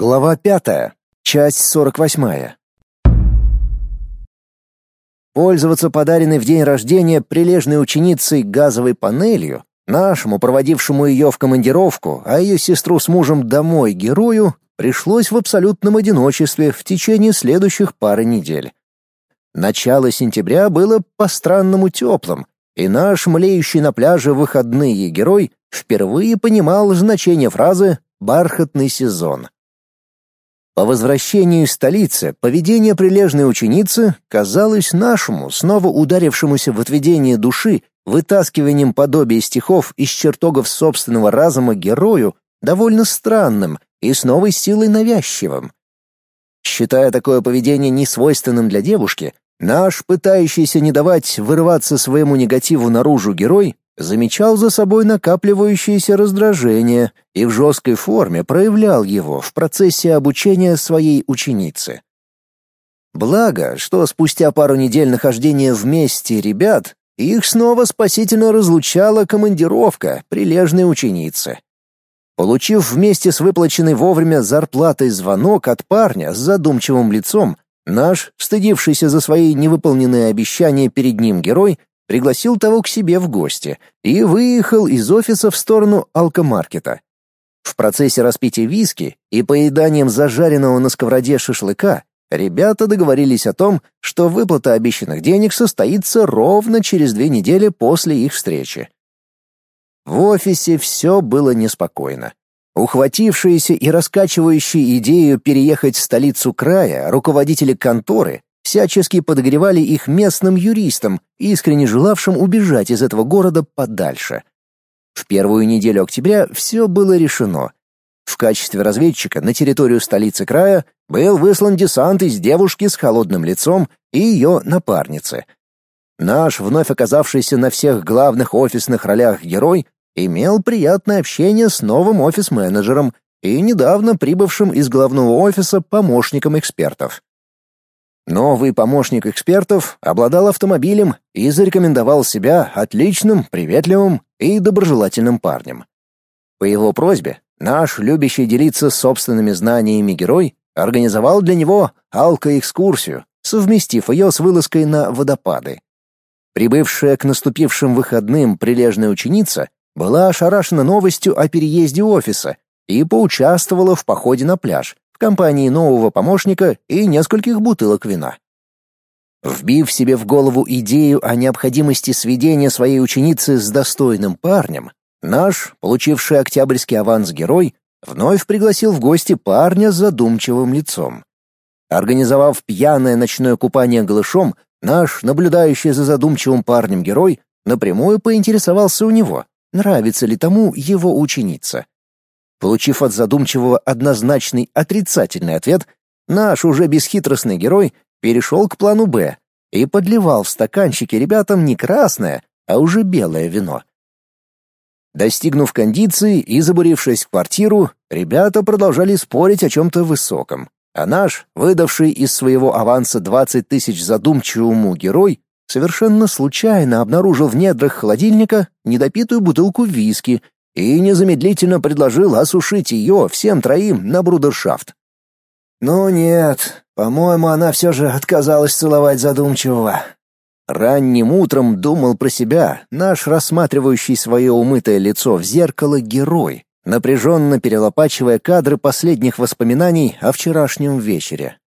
Глава пятая, часть сорок восьмая. Пользоваться подаренной в день рождения прилежной ученицей газовой панелью, нашему, проводившему ее в командировку, а ее сестру с мужем домой герою, пришлось в абсолютном одиночестве в течение следующих пары недель. Начало сентября было по-странному теплым, и наш млеющий на пляже выходные герой впервые понимал значение фразы «бархатный сезон». По возвращении из столицы поведение прилежной ученицы казалось нашему, снова ударившемуся в отведение души, вытаскиванием подобия стихов из чертогов собственного разума герою, довольно странным и с новой силой навязчивым. Считая такое поведение несвойственным для девушки, наш, пытающийся не давать вырваться своему негативу наружу герой, замечал за собой накапливающееся раздражение и в жесткой форме проявлял его в процессе обучения своей ученицы. Благо, что спустя пару недель нахождения вместе ребят, их снова спасительно разлучала командировка прилежной ученицы. Получив вместе с выплаченной вовремя зарплатой звонок от парня с задумчивым лицом, наш, стыдившийся за свои невыполненные обещания перед ним герой, пригласил того к себе в гости и выехал из офиса в сторону алкомаркета. В процессе распития виски и поеданием зажаренного на сковороде шашлыка ребята договорились о том, что выплата обещанных денег состоится ровно через две недели после их встречи. В офисе все было неспокойно. Ухватившиеся и раскачивающие идею переехать в столицу края руководители конторы всячески подогревали их местным юристам, искренне желавшим убежать из этого города подальше. В первую неделю октября все было решено. В качестве разведчика на территорию столицы края был выслан десант из девушки с холодным лицом и ее напарницы. Наш, вновь оказавшийся на всех главных офисных ролях герой, имел приятное общение с новым офис-менеджером и недавно прибывшим из главного офиса помощником экспертов. Новый помощник экспертов обладал автомобилем и зарекомендовал себя отличным, приветливым и доброжелательным парнем. По его просьбе наш любящий делиться собственными знаниями герой организовал для него алкоэкскурсию, совместив ее с вылазкой на водопады. Прибывшая к наступившим выходным прилежная ученица была ошарашена новостью о переезде офиса и поучаствовала в походе на пляж, в компании нового помощника и нескольких бутылок вина. Вбив себе в голову идею о необходимости сведения своей ученицы с достойным парнем, наш, получивший октябрьский аванс герой, вновь пригласил в гости парня с задумчивым лицом. Организовав пьяное ночное купание голышом, наш, наблюдающий за задумчивым парнем герой, напрямую поинтересовался у него, нравится ли тому его ученица. Получив от задумчивого однозначный отрицательный ответ, наш уже бесхитростный герой перешел к плану «Б» и подливал в стаканчики ребятам не красное, а уже белое вино. Достигнув кондиции и забурившись в квартиру, ребята продолжали спорить о чем-то высоком, а наш, выдавший из своего аванса 20 тысяч задумчивому герой, совершенно случайно обнаружил в недрах холодильника недопитую бутылку виски и незамедлительно предложил осушить ее всем троим на брудершафт. «Ну нет, по-моему, она все же отказалась целовать задумчивого». Ранним утром думал про себя наш рассматривающий свое умытое лицо в зеркало герой, напряженно перелопачивая кадры последних воспоминаний о вчерашнем вечере.